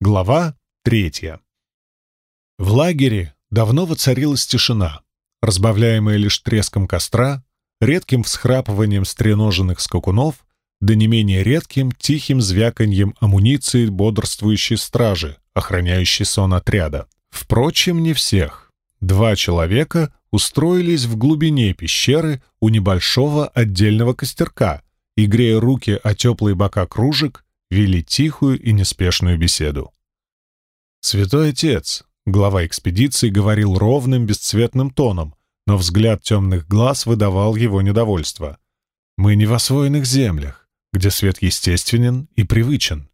Глава третья. В лагере давно воцарилась тишина, разбавляемая лишь треском костра, редким всхрапыванием стреноженных скакунов, да не менее редким тихим звяканьем амуниции бодрствующей стражи, охраняющей сон отряда. Впрочем, не всех. Два человека устроились в глубине пещеры у небольшого отдельного костерка и, грея руки о теплые бока кружек, вели тихую и неспешную беседу. «Святой Отец», — глава экспедиции говорил ровным, бесцветным тоном, но взгляд темных глаз выдавал его недовольство. «Мы не в освоенных землях, где свет естественен и привычен.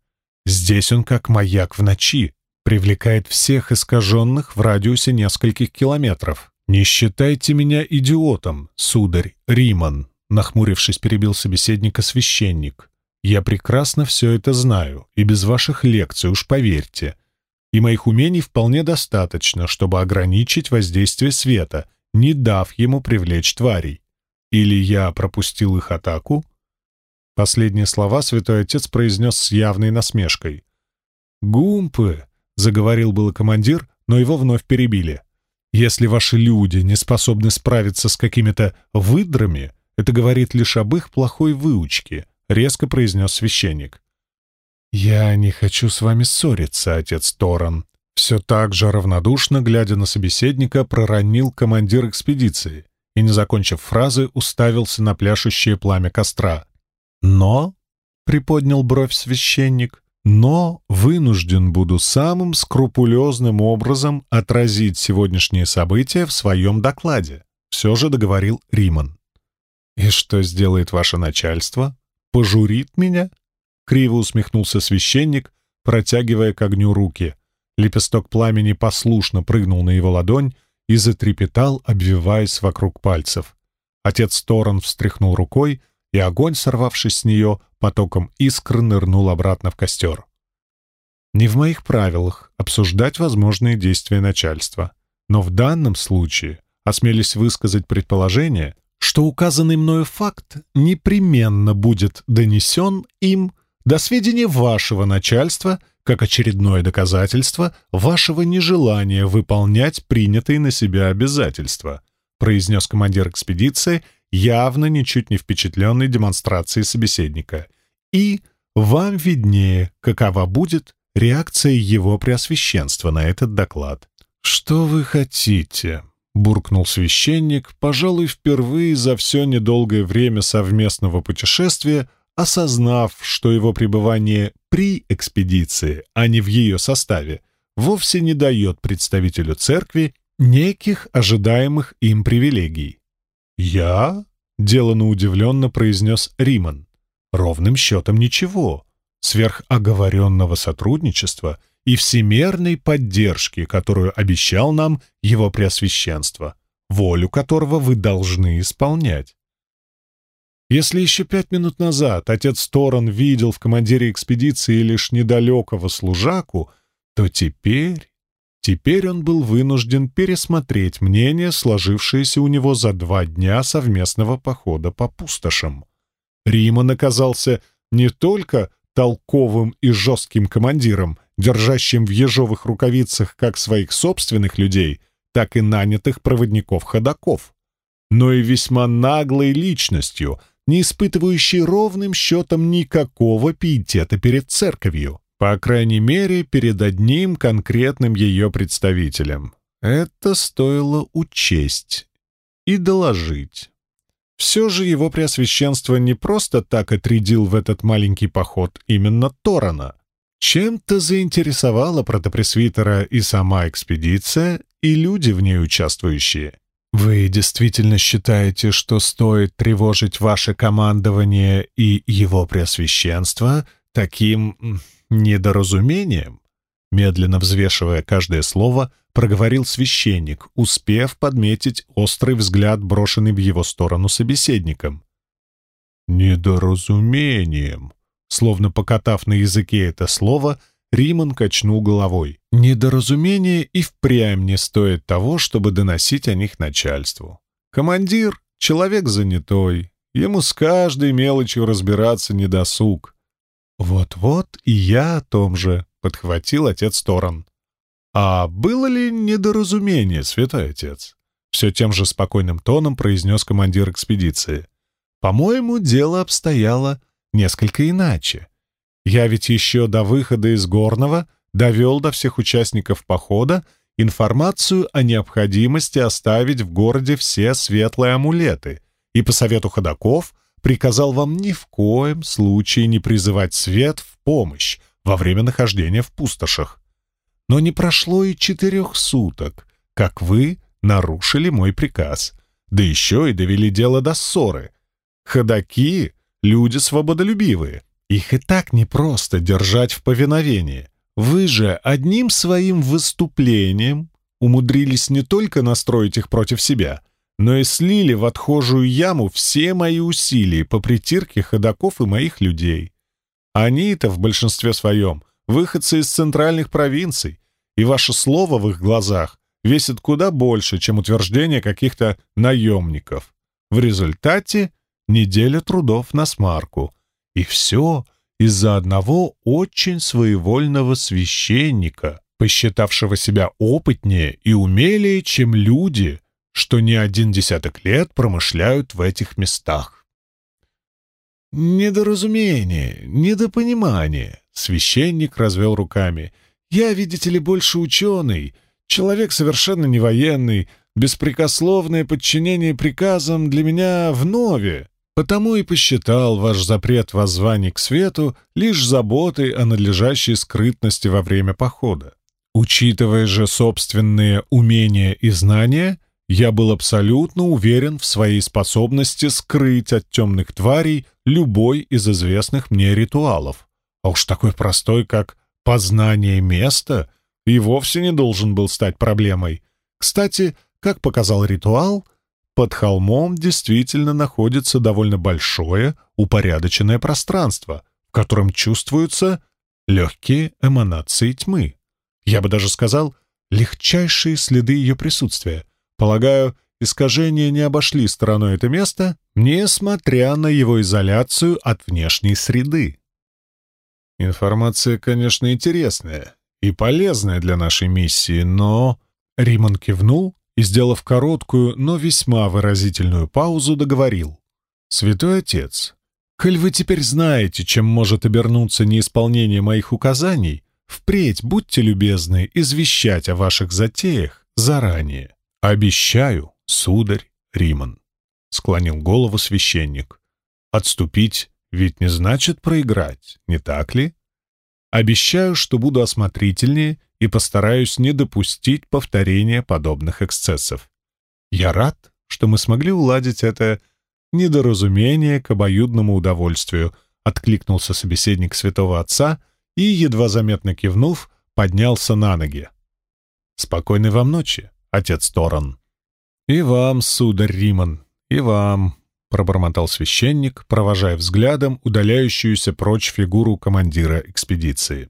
Здесь он как маяк в ночи, привлекает всех искаженных в радиусе нескольких километров. Не считайте меня идиотом, сударь Риман», — нахмурившись, перебил собеседника священник. Я прекрасно все это знаю, и без ваших лекций, уж поверьте. И моих умений вполне достаточно, чтобы ограничить воздействие света, не дав ему привлечь тварей. Или я пропустил их атаку? Последние слова святой отец произнес с явной насмешкой. «Гумпы!» — заговорил было командир, но его вновь перебили. «Если ваши люди не способны справиться с какими-то выдрами, это говорит лишь об их плохой выучке» — резко произнес священник. «Я не хочу с вами ссориться, отец Торан», — все так же равнодушно, глядя на собеседника, проронил командир экспедиции и, не закончив фразы, уставился на пляшущее пламя костра. «Но», — приподнял бровь священник, «но вынужден буду самым скрупулезным образом отразить сегодняшние события в своем докладе», — все же договорил Риман. «И что сделает ваше начальство?» Пожурит меня?» — криво усмехнулся священник, протягивая к огню руки. Лепесток пламени послушно прыгнул на его ладонь и затрепетал, обвиваясь вокруг пальцев. Отец Торон встряхнул рукой, и огонь, сорвавшись с нее, потоком искр нырнул обратно в костер. Не в моих правилах обсуждать возможные действия начальства, но в данном случае осмелись высказать предположение, что указанный мною факт непременно будет донесен им до сведения вашего начальства как очередное доказательство вашего нежелания выполнять принятые на себя обязательства, произнес командир экспедиции, явно ничуть не впечатленный демонстрацией собеседника. И вам виднее, какова будет реакция его преосвященства на этот доклад. «Что вы хотите?» — буркнул священник, пожалуй, впервые за все недолгое время совместного путешествия, осознав, что его пребывание при экспедиции, а не в ее составе, вовсе не дает представителю церкви неких ожидаемых им привилегий. «Я?» — делано удивленно произнес Риман. «Ровным счетом ничего. Сверхоговоренного сотрудничества — и всемерной поддержки, которую обещал нам его преосвященство, волю которого вы должны исполнять. Если еще пять минут назад отец Торон видел в командире экспедиции лишь недалекого служаку, то теперь... Теперь он был вынужден пересмотреть мнение, сложившееся у него за два дня совместного похода по пустошам. Риман оказался не только толковым и жестким командиром, держащим в ежовых рукавицах как своих собственных людей, так и нанятых проводников-ходаков, но и весьма наглой личностью, не испытывающей ровным счетом никакого пиетета перед церковью, по крайней мере, перед одним конкретным ее представителем. Это стоило учесть и доложить. Все же его преосвященство не просто так отрядил в этот маленький поход именно Торана — чем-то заинтересовала протопресвитера и сама экспедиция, и люди в ней участвующие. Вы действительно считаете, что стоит тревожить ваше командование и его преосвященство таким недоразумением? Медленно взвешивая каждое слово, проговорил священник, успев подметить острый взгляд, брошенный в его сторону собеседником. «Недоразумением», Словно покатав на языке это слово, Риман качнул головой. Недоразумение и впрямь не стоит того, чтобы доносить о них начальству. Командир — человек занятой, ему с каждой мелочью разбираться не досуг. «Вот-вот и я о том же», — подхватил отец Торан. «А было ли недоразумение, святой отец?» Все тем же спокойным тоном произнес командир экспедиции. «По-моему, дело обстояло несколько иначе. Я ведь еще до выхода из Горного довел до всех участников похода информацию о необходимости оставить в городе все светлые амулеты и по совету ходаков приказал вам ни в коем случае не призывать свет в помощь во время нахождения в пустошах. Но не прошло и четырех суток, как вы нарушили мой приказ, да еще и довели дело до ссоры. Ходаки — люди свободолюбивые, их и так непросто держать в повиновении. Вы же одним своим выступлением умудрились не только настроить их против себя, но и слили в отхожую яму все мои усилия по притирке ходаков и моих людей. Они-то в большинстве своем выходцы из центральных провинций, и ваше слово в их глазах весит куда больше, чем утверждение каких-то наемников. В результате неделя трудов на смарку. И все из-за одного очень своевольного священника, посчитавшего себя опытнее и умелее, чем люди, что не один десяток лет промышляют в этих местах. «Недоразумение, недопонимание», — священник развел руками. «Я, видите ли, больше ученый, человек совершенно не военный, беспрекословное подчинение приказам для меня вновь. Потому и посчитал ваш запрет воззваний к свету лишь заботой о надлежащей скрытности во время похода. Учитывая же собственные умения и знания, я был абсолютно уверен в своей способности скрыть от темных тварей любой из известных мне ритуалов. А уж такой простой, как познание места, и вовсе не должен был стать проблемой. Кстати, как показал ритуал, под холмом действительно находится довольно большое, упорядоченное пространство, в котором чувствуются легкие эманации тьмы. Я бы даже сказал, легчайшие следы ее присутствия. Полагаю, искажения не обошли стороной это место, несмотря на его изоляцию от внешней среды. Информация, конечно, интересная и полезная для нашей миссии, но... Риман кивнул и, сделав короткую, но весьма выразительную паузу, договорил. «Святой Отец, коль вы теперь знаете, чем может обернуться неисполнение моих указаний, впредь будьте любезны извещать о ваших затеях заранее. Обещаю, сударь Риман», — склонил голову священник. «Отступить ведь не значит проиграть, не так ли? Обещаю, что буду осмотрительнее и постараюсь не допустить повторения подобных эксцессов. Я рад, что мы смогли уладить это недоразумение к обоюдному удовольствию, откликнулся собеседник святого отца и, едва заметно кивнув, поднялся на ноги. «Спокойной вам ночи, отец Торан». «И вам, сударь Риман, и вам», — пробормотал священник, провожая взглядом удаляющуюся прочь фигуру командира экспедиции.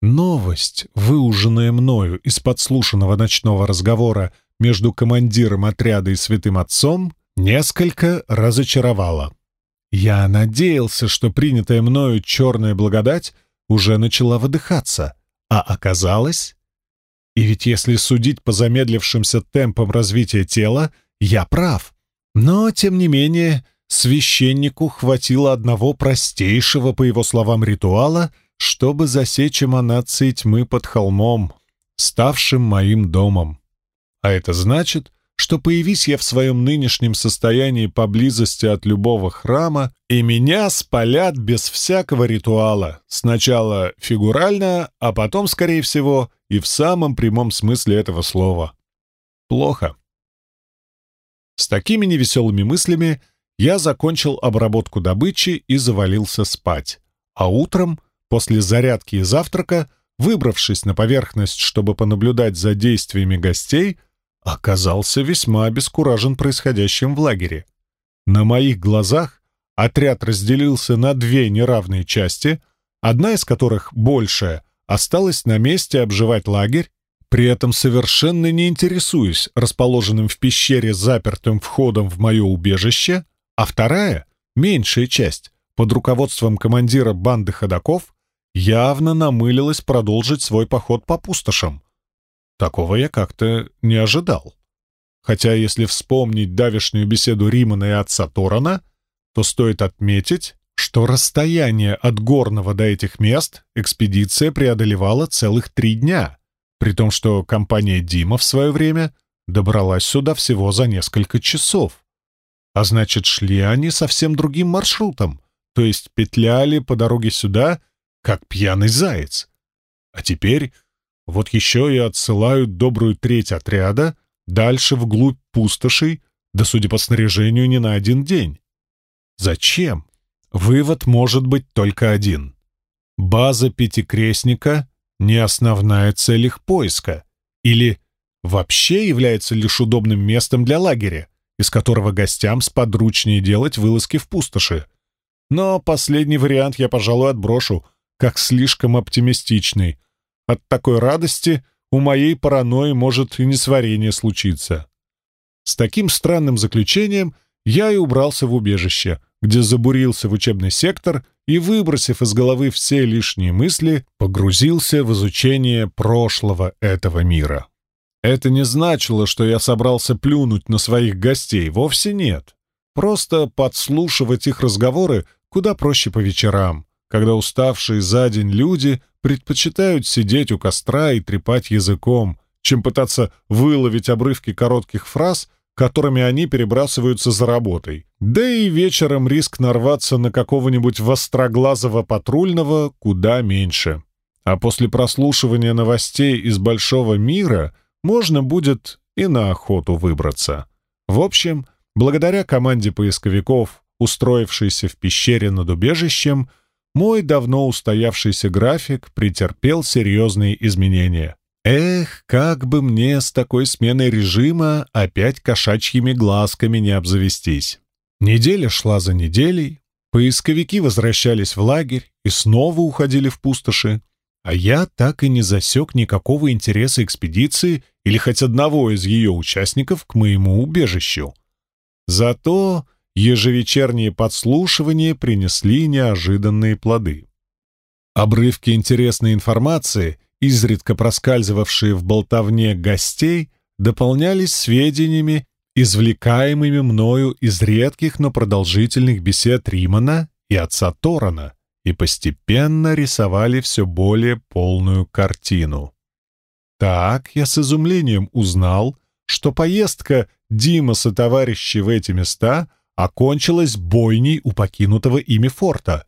Новость, выуженная мною из подслушанного ночного разговора между командиром отряда и святым отцом, несколько разочаровала. Я надеялся, что принятая мною черная благодать уже начала выдыхаться, а оказалось... И ведь если судить по замедлившимся темпам развития тела, я прав. Но, тем не менее, священнику хватило одного простейшего, по его словам, ритуала — чтобы засечь эманации тьмы под холмом, ставшим моим домом. А это значит, что появись я в своем нынешнем состоянии поблизости от любого храма, и меня спалят без всякого ритуала, сначала фигурально, а потом, скорее всего, и в самом прямом смысле этого слова. Плохо. С такими невеселыми мыслями я закончил обработку добычи и завалился спать, а утром — После зарядки и завтрака, выбравшись на поверхность, чтобы понаблюдать за действиями гостей, оказался весьма обескуражен происходящим в лагере. На моих глазах отряд разделился на две неравные части, одна из которых, большая, осталась на месте обживать лагерь, при этом совершенно не интересуясь расположенным в пещере запертым входом в мое убежище, а вторая, меньшая часть, под руководством командира банды ходаков, явно намылилась продолжить свой поход по пустошам. Такого я как-то не ожидал. Хотя, если вспомнить давешнюю беседу Римана и отца Торана, то стоит отметить, что расстояние от горного до этих мест экспедиция преодолевала целых три дня, при том, что компания Дима в свое время добралась сюда всего за несколько часов. А значит, шли они совсем другим маршрутом, то есть петляли по дороге сюда, как пьяный заяц. А теперь вот еще и отсылают добрую треть отряда дальше вглубь пустошей, да, судя по снаряжению, не на один день. Зачем? Вывод может быть только один. База Пятикрестника — не основная цель их поиска, или вообще является лишь удобным местом для лагеря, из которого гостям сподручнее делать вылазки в пустоши. Но последний вариант я, пожалуй, отброшу, как слишком оптимистичный. От такой радости у моей паранойи может и несварение случиться. С таким странным заключением я и убрался в убежище, где забурился в учебный сектор и, выбросив из головы все лишние мысли, погрузился в изучение прошлого этого мира. Это не значило, что я собрался плюнуть на своих гостей, вовсе нет. Просто подслушивать их разговоры куда проще по вечерам, когда уставшие за день люди предпочитают сидеть у костра и трепать языком, чем пытаться выловить обрывки коротких фраз, которыми они перебрасываются за работой. Да и вечером риск нарваться на какого-нибудь востроглазого патрульного куда меньше. А после прослушивания новостей из большого мира можно будет и на охоту выбраться. В общем, благодаря команде поисковиков, устроившейся в пещере над убежищем, мой давно устоявшийся график претерпел серьезные изменения. Эх, как бы мне с такой сменой режима опять кошачьими глазками не обзавестись. Неделя шла за неделей, поисковики возвращались в лагерь и снова уходили в пустоши, а я так и не засек никакого интереса экспедиции или хоть одного из ее участников к моему убежищу. Зато ежевечерние подслушивания принесли неожиданные плоды. Обрывки интересной информации — изредка проскальзывавшие в болтовне гостей, дополнялись сведениями, извлекаемыми мною из редких, но продолжительных бесед Римана и отца Торана, и постепенно рисовали все более полную картину. Так я с изумлением узнал, что поездка Димаса товарищей в эти места окончилась бойней у покинутого ими форта,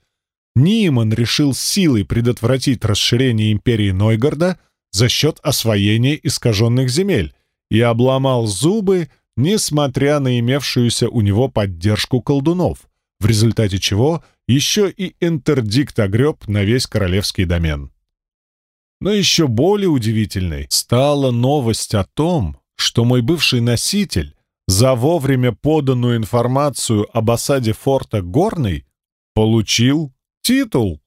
Ниман решил силой предотвратить расширение империи Нойгорда за счет освоения искаженных земель и обломал зубы, несмотря на имевшуюся у него поддержку колдунов, в результате чего еще и интердикт огреб на весь королевский домен. Но еще более удивительной стала новость о том, что мой бывший носитель за вовремя поданную информацию об осаде форта Горный получил Титул?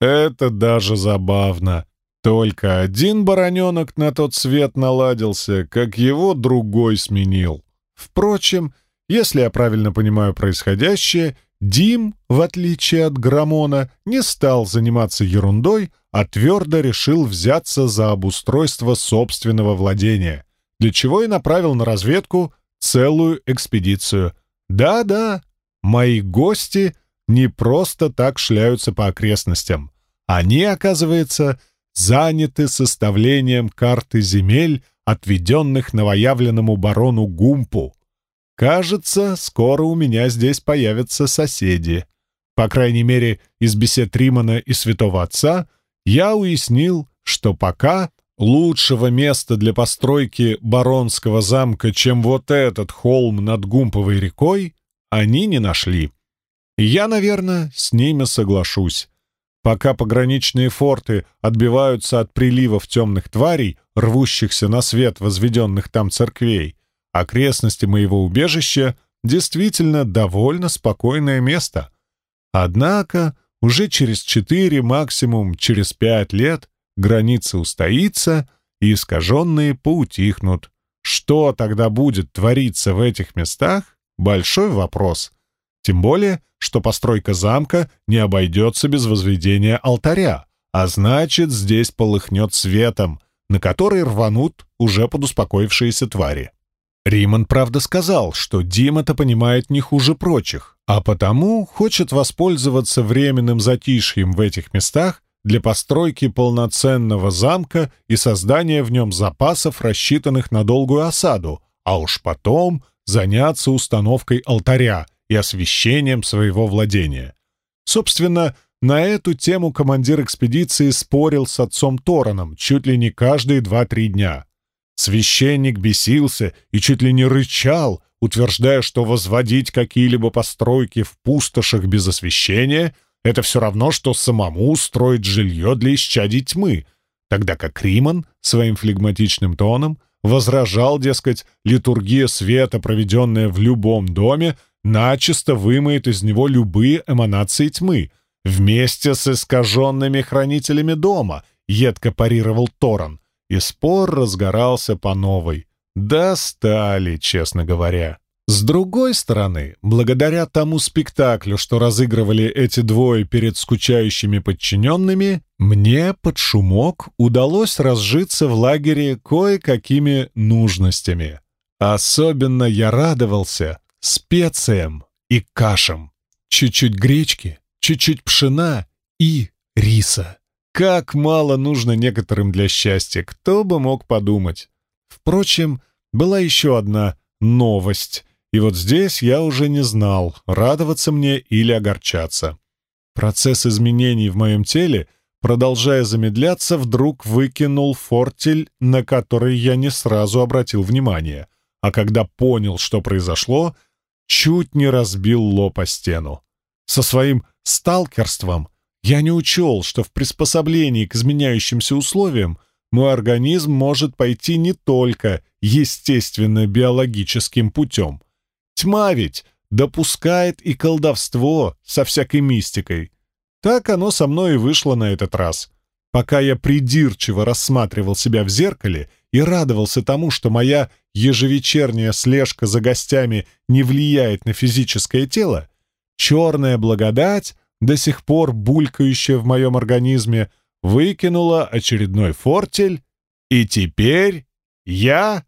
Это даже забавно. Только один бароненок на тот свет наладился, как его другой сменил. Впрочем, если я правильно понимаю происходящее, Дим, в отличие от Грамона, не стал заниматься ерундой, а твердо решил взяться за обустройство собственного владения, для чего и направил на разведку целую экспедицию. Да-да, мои гости не просто так шляются по окрестностям. Они, оказывается, заняты составлением карты земель, отведенных новоявленному барону Гумпу. Кажется, скоро у меня здесь появятся соседи. По крайней мере, из бесед Римана и святого отца я уяснил, что пока лучшего места для постройки баронского замка, чем вот этот холм над Гумповой рекой, они не нашли я, наверное, с ними соглашусь. Пока пограничные форты отбиваются от приливов темных тварей, рвущихся на свет возведенных там церквей, окрестности моего убежища действительно довольно спокойное место. Однако уже через четыре, максимум через пять лет граница устоится, и искаженные поутихнут. Что тогда будет твориться в этих местах — большой вопрос — тем более, что постройка замка не обойдется без возведения алтаря, а значит, здесь полыхнет светом, на который рванут уже подуспокоившиеся твари. Риман, правда, сказал, что Дим это понимает не хуже прочих, а потому хочет воспользоваться временным затишьем в этих местах для постройки полноценного замка и создания в нем запасов, рассчитанных на долгую осаду, а уж потом заняться установкой алтаря и освещением своего владения. Собственно, на эту тему командир экспедиции спорил с отцом Тораном чуть ли не каждые два-три дня. Священник бесился и чуть ли не рычал, утверждая, что возводить какие-либо постройки в пустошах без освещения — это все равно, что самому строить жилье для исчадий тьмы, тогда как Риман своим флегматичным тоном возражал, дескать, литургия света, проведенная в любом доме, начисто вымоет из него любые эманации тьмы, вместе с искаженными хранителями дома, едко парировал Торан, и спор разгорался по новой. Достали, честно говоря. С другой стороны, благодаря тому спектаклю, что разыгрывали эти двое перед скучающими подчиненными, мне под шумок удалось разжиться в лагере кое-какими нужностями. Особенно я радовался специям и кашам. Чуть-чуть гречки, чуть-чуть пшена и риса. Как мало нужно некоторым для счастья, кто бы мог подумать. Впрочем, была еще одна новость, и вот здесь я уже не знал, радоваться мне или огорчаться. Процесс изменений в моем теле, продолжая замедляться, вдруг выкинул фортель, на который я не сразу обратил внимание, а когда понял, что произошло, чуть не разбил лоб о стену. Со своим сталкерством — я не учел, что в приспособлении к изменяющимся условиям мой организм может пойти не только естественно-биологическим путем. Тьма ведь допускает и колдовство со всякой мистикой. Так оно со мной и вышло на этот раз. Пока я придирчиво рассматривал себя в зеркале и радовался тому, что моя ежевечерняя слежка за гостями не влияет на физическое тело, черная благодать до сих пор булькающая в моем организме, выкинула очередной фортель, и теперь я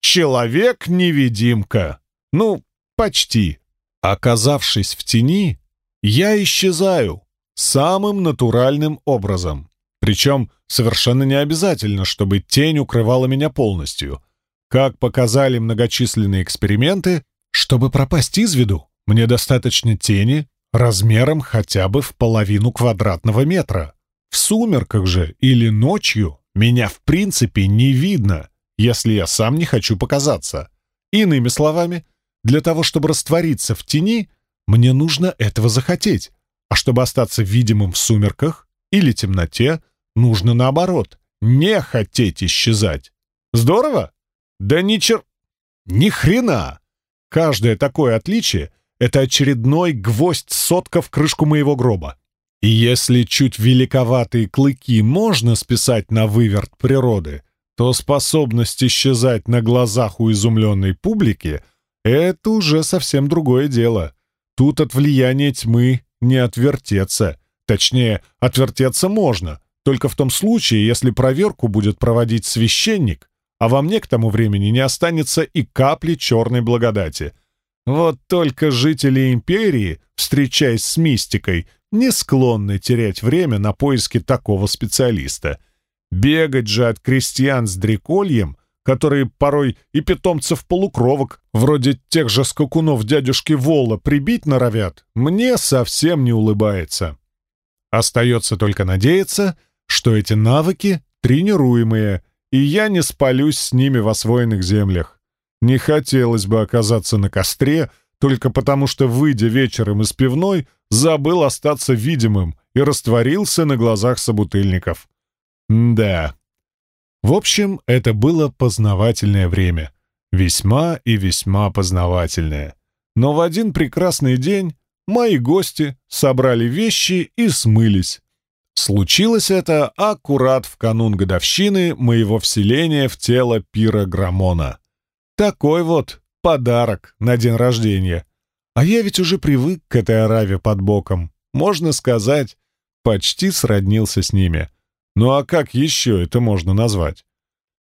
человек-невидимка. Ну, почти. Оказавшись в тени, я исчезаю самым натуральным образом. Причем совершенно не обязательно, чтобы тень укрывала меня полностью. Как показали многочисленные эксперименты, чтобы пропасть из виду, мне достаточно тени, размером хотя бы в половину квадратного метра. В сумерках же или ночью меня в принципе не видно, если я сам не хочу показаться. Иными словами, для того, чтобы раствориться в тени, мне нужно этого захотеть, а чтобы остаться видимым в сумерках или темноте, нужно наоборот, не хотеть исчезать. Здорово? Да ни чер... Ни хрена! Каждое такое отличие — это очередной гвоздь сотка в крышку моего гроба. И если чуть великоватые клыки можно списать на выверт природы, то способность исчезать на глазах у изумленной публики — это уже совсем другое дело. Тут от влияния тьмы не отвертеться. Точнее, отвертеться можно, только в том случае, если проверку будет проводить священник, а во мне к тому времени не останется и капли черной благодати — вот только жители империи, встречаясь с мистикой, не склонны терять время на поиски такого специалиста. Бегать же от крестьян с дрекольем, которые порой и питомцев полукровок, вроде тех же скакунов дядюшки Вола, прибить норовят, мне совсем не улыбается. Остается только надеяться, что эти навыки тренируемые, и я не спалюсь с ними в освоенных землях. Не хотелось бы оказаться на костре, только потому что, выйдя вечером из пивной, забыл остаться видимым и растворился на глазах собутыльников. М да. В общем, это было познавательное время. Весьма и весьма познавательное. Но в один прекрасный день мои гости собрали вещи и смылись. Случилось это аккурат в канун годовщины моего вселения в тело пира Грамона. Такой вот подарок на день рождения. А я ведь уже привык к этой ораве под боком. Можно сказать, почти сроднился с ними. Ну а как еще это можно назвать?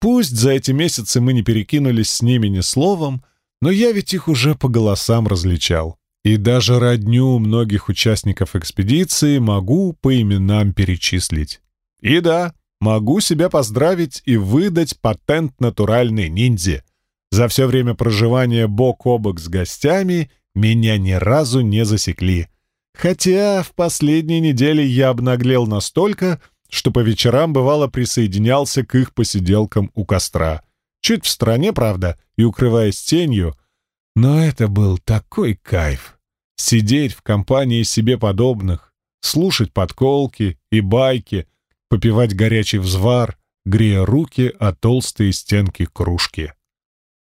Пусть за эти месяцы мы не перекинулись с ними ни словом, но я ведь их уже по голосам различал. И даже родню многих участников экспедиции могу по именам перечислить. И да, могу себя поздравить и выдать патент натуральной ниндзя. За все время проживания бок о бок с гостями меня ни разу не засекли. Хотя в последние недели я обнаглел настолько, что по вечерам бывало присоединялся к их посиделкам у костра. Чуть в стороне, правда, и укрываясь тенью, но это был такой кайф. Сидеть в компании себе подобных, слушать подколки и байки, попивать горячий взвар, грея руки о толстые стенки кружки.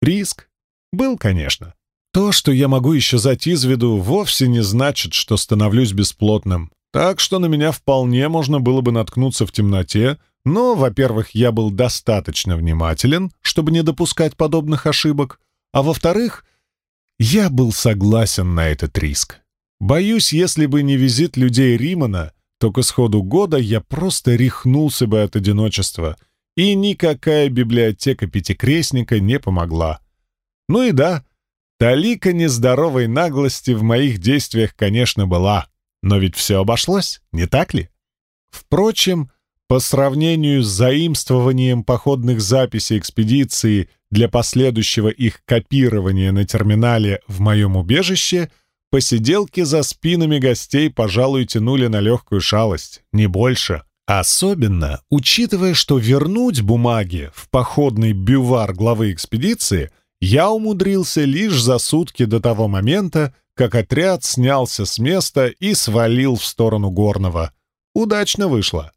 Риск? Был, конечно. То, что я могу исчезать из виду, вовсе не значит, что становлюсь бесплотным. Так что на меня вполне можно было бы наткнуться в темноте, но, во-первых, я был достаточно внимателен, чтобы не допускать подобных ошибок, а во-вторых, я был согласен на этот риск. Боюсь, если бы не визит людей Римана, то к исходу года я просто рехнулся бы от одиночества, и никакая библиотека Пятикрестника не помогла. Ну и да, Талика нездоровой наглости в моих действиях, конечно, была, но ведь все обошлось, не так ли? Впрочем, по сравнению с заимствованием походных записей экспедиции для последующего их копирования на терминале в моем убежище, посиделки за спинами гостей, пожалуй, тянули на легкую шалость, не больше. Особенно, учитывая, что вернуть бумаги в походный бювар главы экспедиции — я умудрился лишь за сутки до того момента, как отряд снялся с места и свалил в сторону Горного. Удачно вышло.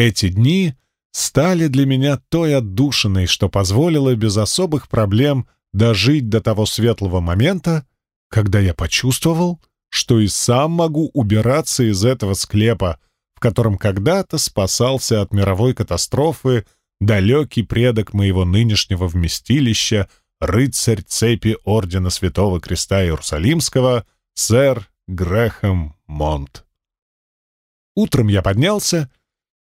Эти дни стали для меня той отдушиной, что позволило без особых проблем дожить до того светлого момента, когда я почувствовал, что и сам могу убираться из этого склепа, в котором когда-то спасался от мировой катастрофы далекий предок моего нынешнего вместилища, рыцарь цепи Ордена Святого Креста Иерусалимского, сэр Грэхэм Монт. Утром я поднялся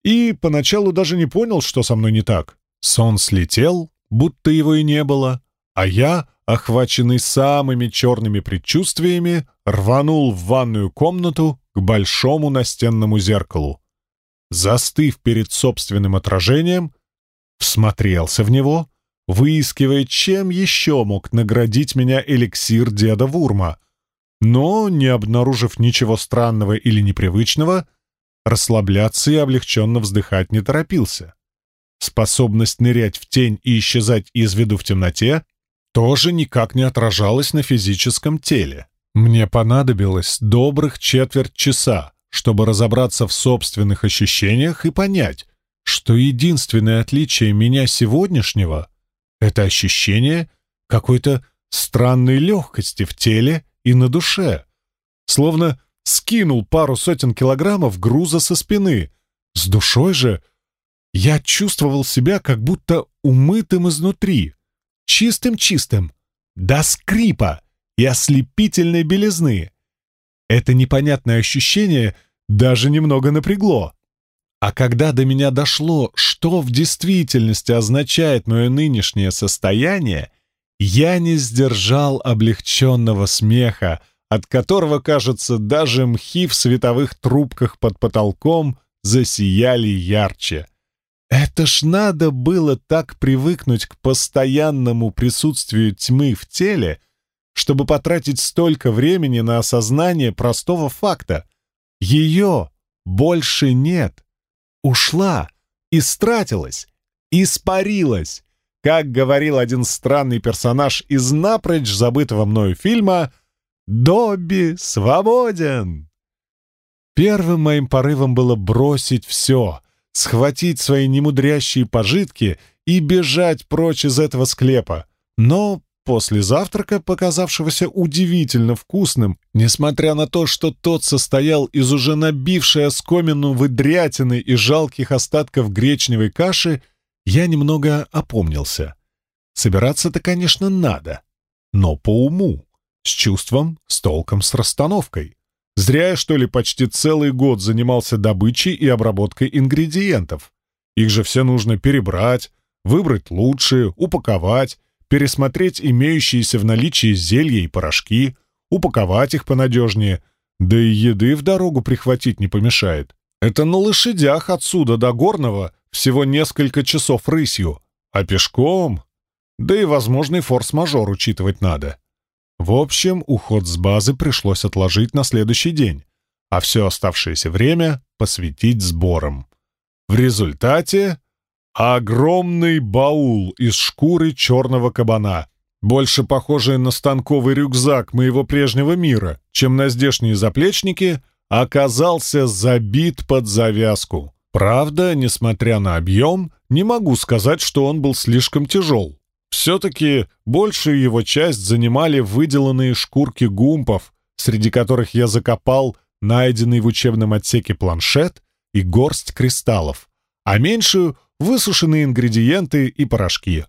и поначалу даже не понял, что со мной не так. Сон слетел, будто его и не было, а я, охваченный самыми черными предчувствиями, рванул в ванную комнату к большому настенному зеркалу. Застыв перед собственным отражением, всмотрелся в него, выискивая, чем еще мог наградить меня эликсир деда Вурма. Но, не обнаружив ничего странного или непривычного, расслабляться и облегченно вздыхать не торопился. Способность нырять в тень и исчезать из виду в темноте тоже никак не отражалась на физическом теле. Мне понадобилось добрых четверть часа, чтобы разобраться в собственных ощущениях и понять, что единственное отличие меня сегодняшнего — это ощущение какой-то странной легкости в теле и на душе. Словно скинул пару сотен килограммов груза со спины. С душой же я чувствовал себя как будто умытым изнутри, чистым-чистым, до скрипа и ослепительной белизны. Это непонятное ощущение даже немного напрягло. А когда до меня дошло, что в действительности означает мое нынешнее состояние, я не сдержал облегченного смеха, от которого, кажется, даже мхи в световых трубках под потолком засияли ярче. Это ж надо было так привыкнуть к постоянному присутствию тьмы в теле, чтобы потратить столько времени на осознание простого факта. Ее больше нет ушла, истратилась, испарилась. Как говорил один странный персонаж из напрочь забытого мною фильма «Добби свободен!». Первым моим порывом было бросить все, схватить свои немудрящие пожитки и бежать прочь из этого склепа. Но После завтрака, показавшегося удивительно вкусным, несмотря на то, что тот состоял из уже набившей оскомину выдрятины и жалких остатков гречневой каши, я немного опомнился. Собираться-то, конечно, надо, но по уму, с чувством, с толком, с расстановкой. Зря я, что ли, почти целый год занимался добычей и обработкой ингредиентов. Их же все нужно перебрать, выбрать лучшие, упаковать, пересмотреть имеющиеся в наличии зелья и порошки, упаковать их понадежнее, да и еды в дорогу прихватить не помешает. Это на лошадях отсюда до Горного всего несколько часов рысью, а пешком... Да и возможный форс-мажор учитывать надо. В общем, уход с базы пришлось отложить на следующий день, а все оставшееся время посвятить сборам. В результате огромный баул из шкуры черного кабана, больше похожий на станковый рюкзак моего прежнего мира, чем на здешние заплечники, оказался забит под завязку. Правда, несмотря на объем, не могу сказать, что он был слишком тяжел. Все-таки большую его часть занимали выделанные шкурки гумпов, среди которых я закопал найденный в учебном отсеке планшет и горсть кристаллов, а меньшую — высушенные ингредиенты и порошки.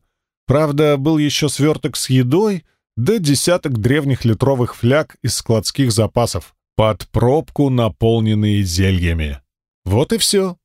Правда, был еще сверток с едой, да десяток древних литровых фляг из складских запасов, под пробку наполненные зельями. Вот и все.